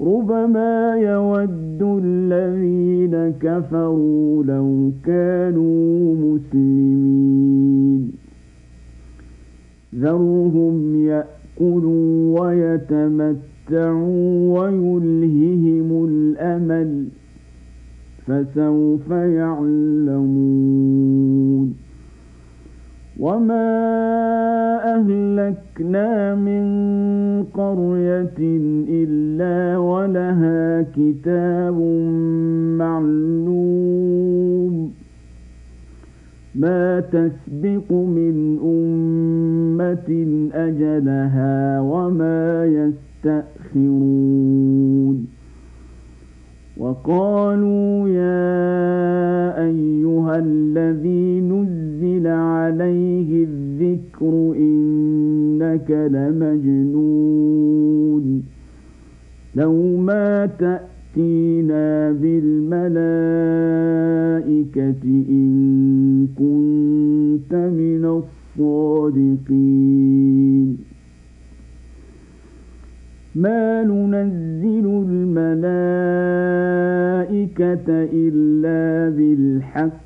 ربما يود الذين كفروا لو كانوا مسلمين ذرهم يأكلوا ويتمتعوا ويلههم الأمل فسوف يعلمون وما أهلكنا من قرية إلا ولها كتاب معلوم ما تسبق من أمة أجلها وما يستأخرون وقالوا يا أيها الذي نزل عليه الذكر إنك لمجنون. لو ما تأتينا بالملائكة إن كنت من الصادقين. ما ننزل الملائكة إلا بالحق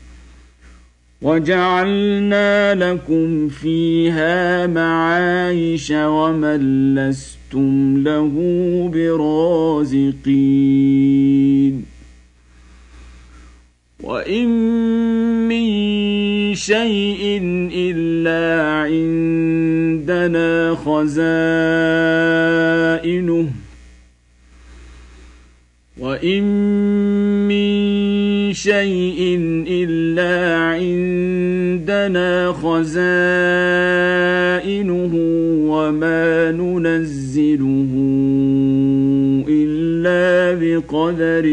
وجعلنا لكم فيها معايش ومن لستم له برازقين. وإن من شيء إلا عندنا خزائنه. وإن من شيء إلا عندنا خزائنه وما ننزله إلا بقدر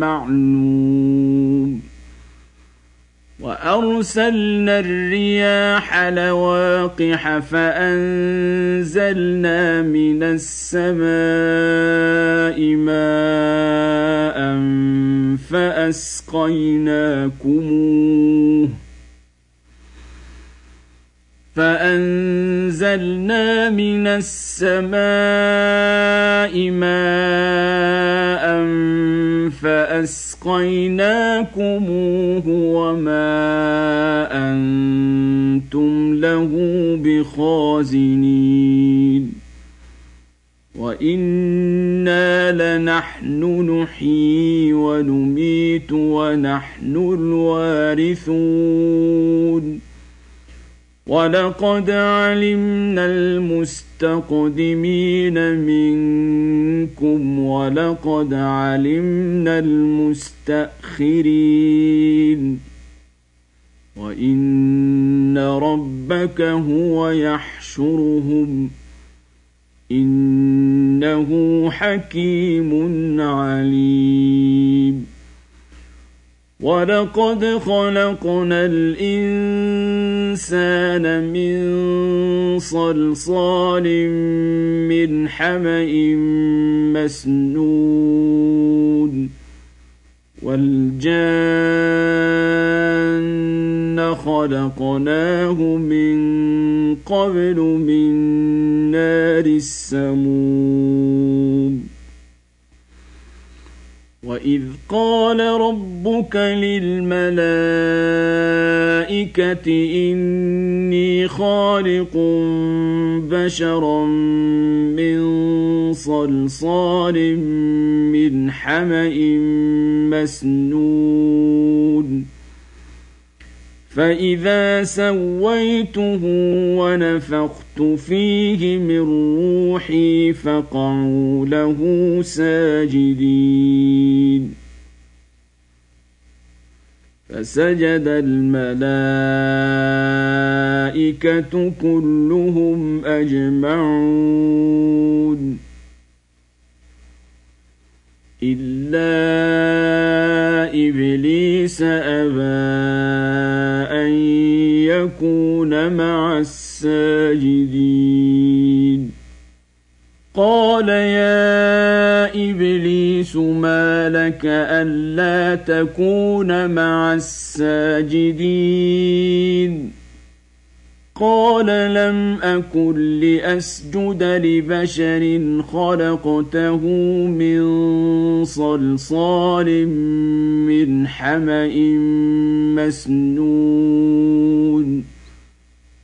معلوم. وأرسلنا الرياح لواقح فأنزلنا من السماء ماء فأسقيناكموه. فأنزلنا من السماء ماء فأسقيناكموه وما أنتم له بخازنين وإنا لنحن نحيي ونميت ونحن الوارثون ولقد علمنا المستقدمين منكم ولقد علمنا المستأخرين وإن ربك هو يحشرهم إنه حكيم عليم ولقد خلقنا الإنسان من صلصال من حمإ مسنون والجان خلقناه من قبل من نار السموم واذ قال ربك للملائكه اني خالق بشرا من صلصال من حما مسنون فاذا سويته ونفخت فيه من روحي فقعوا له ساجدين فسجد الملائكه كلهم اجمعون الا ابليس ابى قال يا ابليس ما لك الا تكون مع الساجدين قال لم اكن لاسجد لبشر خلقته من صلصال من حما مسنون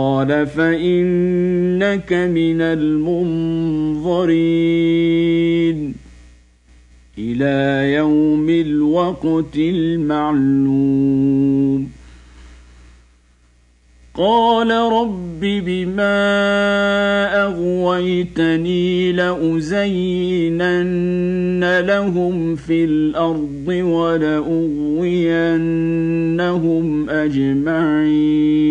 قال فانك من المنظرين إلى يوم الوقت المعلوم قال رب بما اغويتني لازينن لهم في الأرض ولاغوينهم اجمعين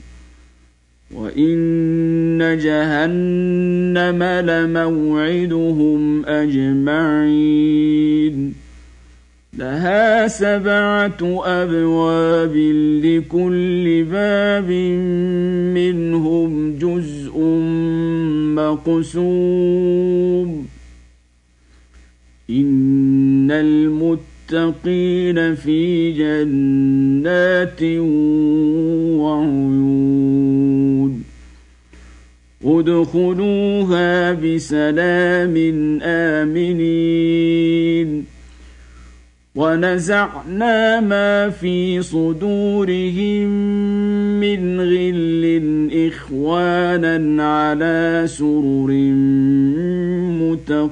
وان جهنم لموعدهم اجمعين لها سبعه ابواب لكل باب منهم جزء مقسوم ان المتقين في جنات وعيون ادخلوها بسلام آمنين. ونزعنا ما في صدورهم من غل إخوانا على سرر متقابلين.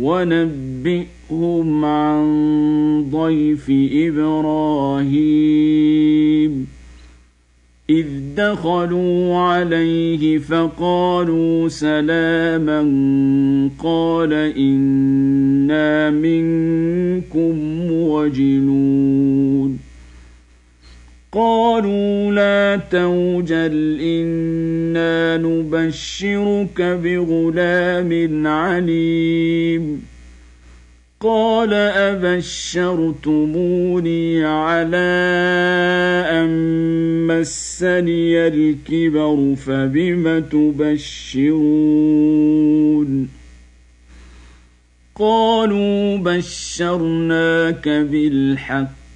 ونبئهم عن ضيف إبراهيم. إذ دخلوا عليه فقالوا سلاما قال إنا منكم وجلون قالوا لا توجل إنا نبشرك بغلام عليم. قال أبشرتموني على أن مسني الكبر فبم تبشرون؟ قالوا بشرناك بالحق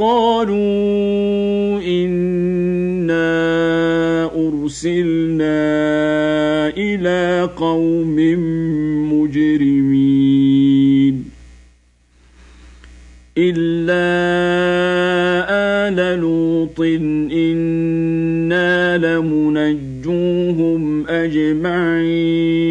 قالوا انا ارسلنا إلى قوم مجرمين الا ال لوط أنا لمنجوهم اجمعين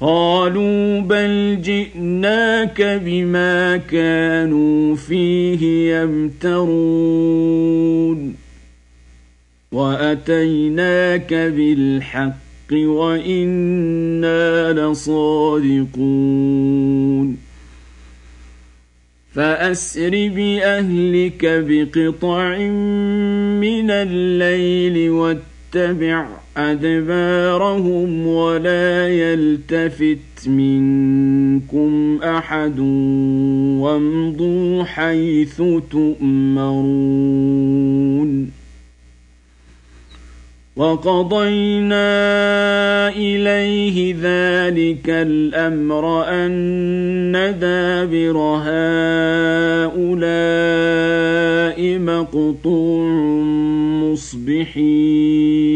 قالوا بل جئناك بما كانوا فيه يمترون. وأتيناك بالحق وإنا لصادقون. فأسر بأهلك بقطع من الليل واتبع أدبارهم ولا يلتفت منكم أحد وامضوا حيث تؤمرون. وقضينا إليه ذلك الأمر أن دابر هؤلاء مقطوع مصبحين.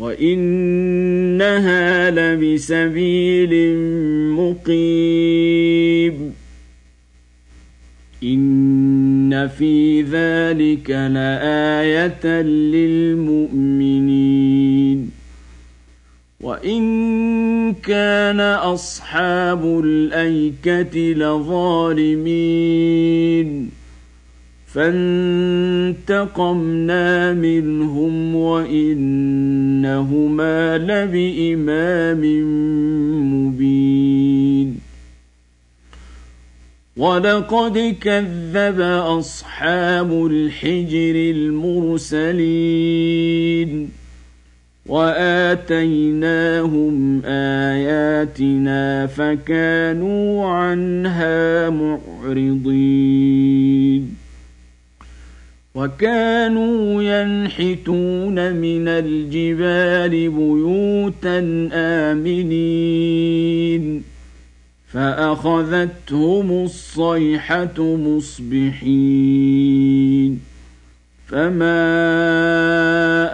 وإنها لبسبيل مقيم إن في ذلك لآية للمؤمنين وإن كان أصحاب الأيكة لظالمين فانتقمنا منهم وإنهما لبإمام مبين. ولقد كذب أصحاب الحجر المرسلين. وآتيناهم آياتنا فكانوا عنها معرضين. وكانوا ينحتون من الجبال بيوتا آمنين. فأخذتهم الصيحة مصبحين. فما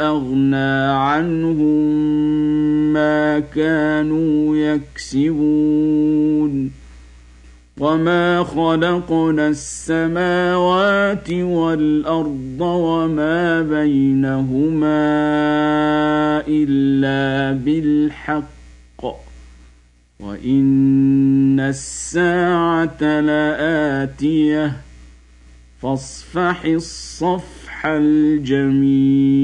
أغنى عنهم ما كانوا يكسبون. وما خلقنا السماوات والارض وما بينهما الا بالحق وان الساعة لاتيه فاصفح الصفح الجميل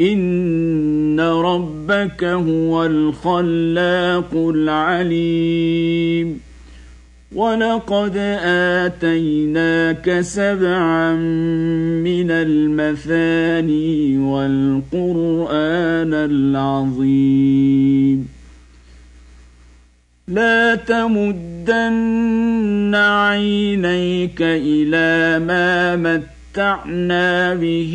ان ربك هو الخلاق العليم ولقد اتيناك سبعا من المثاني والقران العظيم لا تمدن عينيك إلى ما مت متعنا به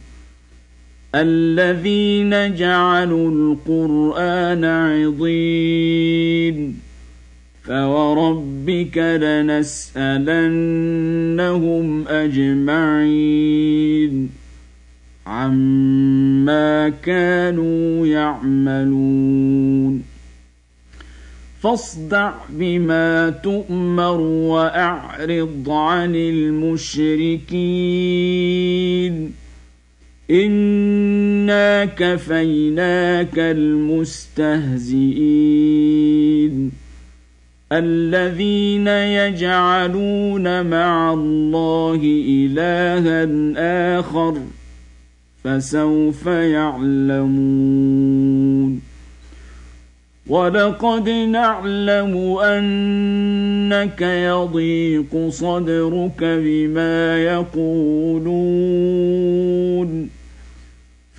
الذين جعلوا القرآن عضين. فوربك لنسالنهم اجمعين. عما كانوا يعملون. فاصدع بما تؤمر واعرض عن المشركين. انا كفيناك المستهزئين الذين يجعلون مع الله الها اخر فسوف يعلمون ولقد نعلم انك يضيق صدرك بما يقولون